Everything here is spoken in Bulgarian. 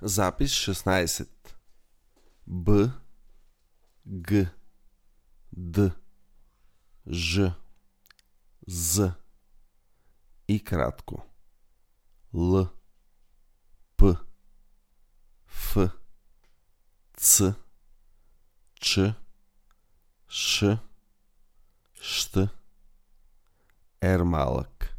Запис 16. Б. Г. Д. Ж. З. И кратко. Л. П. Ф. Ц. Ч. Ш. Щ. Р малък.